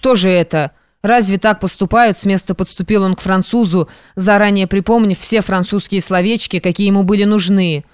что же это? Разве так поступают?» С места подступил он к французу, заранее припомнив все французские словечки, какие ему были нужны.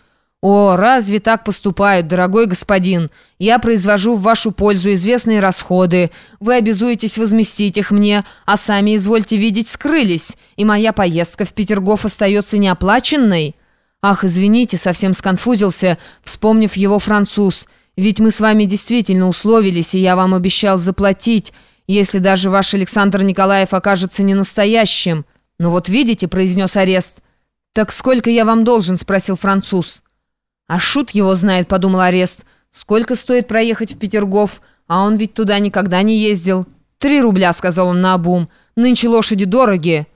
«О, разве так поступают, дорогой господин? Я произвожу в вашу пользу известные расходы. Вы обязуетесь возместить их мне, а сами, извольте видеть, скрылись, и моя поездка в Петергоф остается неоплаченной». «Ах, извините», совсем сконфузился, вспомнив его француз. «Ведь мы с вами действительно условились, и я вам обещал заплатить, если даже ваш Александр Николаев окажется не настоящим». «Ну вот видите», — произнес арест. «Так сколько я вам должен?» — спросил француз. «А шут его знает», — подумал Арест. «Сколько стоит проехать в Петергоф? А он ведь туда никогда не ездил». «Три рубля», — сказал он наобум. «Нынче лошади дорогие».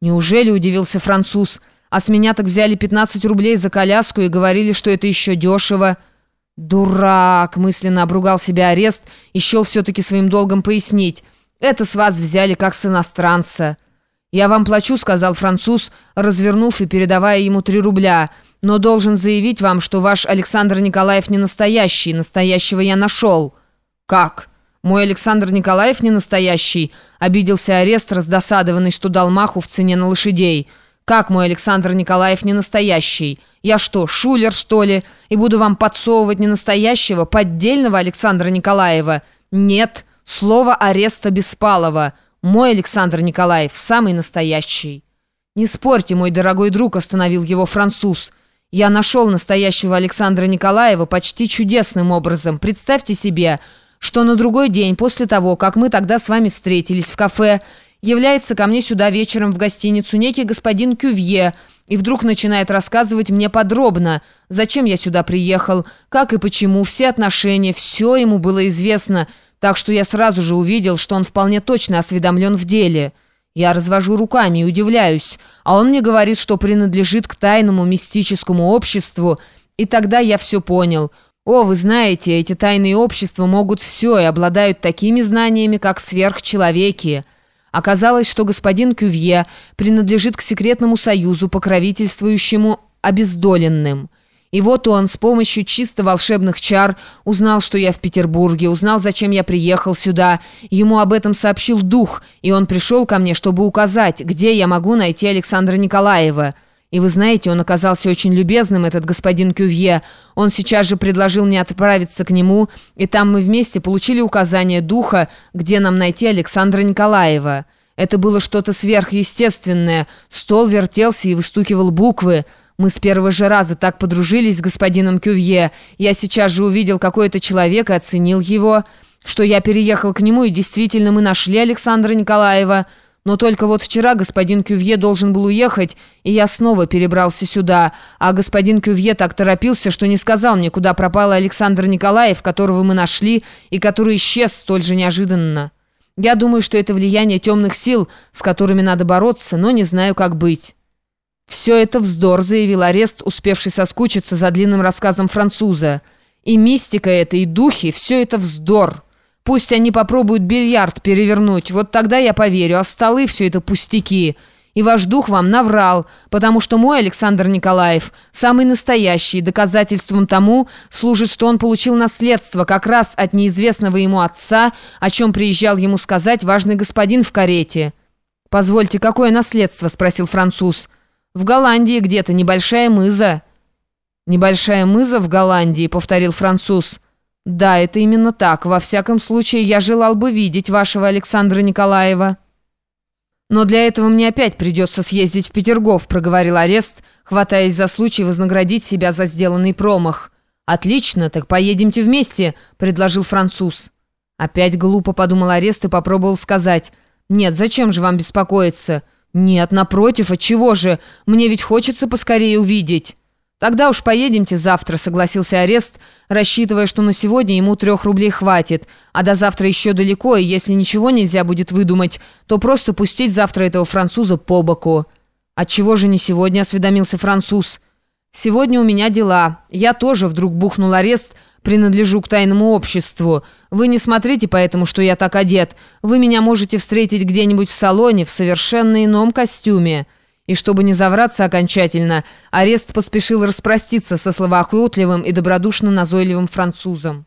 «Неужели?» — удивился француз. «А с меня так взяли 15 рублей за коляску и говорили, что это еще дешево». «Дурак!» — мысленно обругал себя арест и счел все-таки своим долгом пояснить. «Это с вас взяли как с иностранца». «Я вам плачу», — сказал француз, развернув и передавая ему три рубля — но должен заявить вам, что ваш Александр Николаев не настоящий. Настоящего я нашел». «Как? Мой Александр Николаев не настоящий?» Обиделся арест, раздосадованный, что дал маху в цене на лошадей. «Как мой Александр Николаев не настоящий? Я что, шулер, что ли? И буду вам подсовывать не настоящего, поддельного Александра Николаева? Нет, слово ареста Беспалова. Мой Александр Николаев самый настоящий». «Не спорьте, мой дорогой друг», — остановил его француз. Я нашел настоящего Александра Николаева почти чудесным образом. Представьте себе, что на другой день после того, как мы тогда с вами встретились в кафе, является ко мне сюда вечером в гостиницу некий господин Кювье и вдруг начинает рассказывать мне подробно, зачем я сюда приехал, как и почему, все отношения, все ему было известно, так что я сразу же увидел, что он вполне точно осведомлен в деле». Я развожу руками и удивляюсь, а он мне говорит, что принадлежит к тайному мистическому обществу, и тогда я все понял. О, вы знаете, эти тайные общества могут все и обладают такими знаниями, как сверхчеловеки. Оказалось, что господин Кювье принадлежит к секретному союзу, покровительствующему обездоленным. И вот он с помощью чисто волшебных чар узнал, что я в Петербурге, узнал, зачем я приехал сюда. Ему об этом сообщил дух, и он пришел ко мне, чтобы указать, где я могу найти Александра Николаева. И вы знаете, он оказался очень любезным, этот господин Кювье. Он сейчас же предложил мне отправиться к нему, и там мы вместе получили указание духа, где нам найти Александра Николаева. Это было что-то сверхъестественное. Стол вертелся и выстукивал буквы. Мы с первого же раза так подружились с господином Кювье. Я сейчас же увидел какой-то человек и оценил его, что я переехал к нему, и действительно мы нашли Александра Николаева. Но только вот вчера господин Кювье должен был уехать, и я снова перебрался сюда. А господин Кювье так торопился, что не сказал мне, куда пропал Александр Николаев, которого мы нашли, и который исчез столь же неожиданно. Я думаю, что это влияние темных сил, с которыми надо бороться, но не знаю, как быть». «Все это вздор», — заявил арест, успевший соскучиться за длинным рассказом француза. «И мистика это, и духи — все это вздор. Пусть они попробуют бильярд перевернуть, вот тогда я поверю, а столы — все это пустяки. И ваш дух вам наврал, потому что мой Александр Николаев самый настоящий, доказательством тому служит, что он получил наследство как раз от неизвестного ему отца, о чем приезжал ему сказать важный господин в карете». «Позвольте, какое наследство?» — спросил француз. В Голландии где-то небольшая мыза». «Небольшая мыза в Голландии», — повторил француз. «Да, это именно так. Во всяком случае, я желал бы видеть вашего Александра Николаева». «Но для этого мне опять придется съездить в Петергоф», — проговорил арест, хватаясь за случай вознаградить себя за сделанный промах. «Отлично, так поедемте вместе», — предложил француз. Опять глупо подумал арест и попробовал сказать. «Нет, зачем же вам беспокоиться?» «Нет, напротив, отчего же? Мне ведь хочется поскорее увидеть». «Тогда уж поедемте завтра», — согласился арест, рассчитывая, что на сегодня ему трех рублей хватит, а до завтра еще далеко, и если ничего нельзя будет выдумать, то просто пустить завтра этого француза по боку. «Отчего же не сегодня?» — осведомился француз. «Сегодня у меня дела. Я тоже вдруг бухнул арест», — принадлежу к тайному обществу. Вы не смотрите поэтому, что я так одет. Вы меня можете встретить где-нибудь в салоне в совершенно ином костюме». И чтобы не завраться окончательно, арест поспешил распроститься со словоохотливым и добродушно назойливым французом.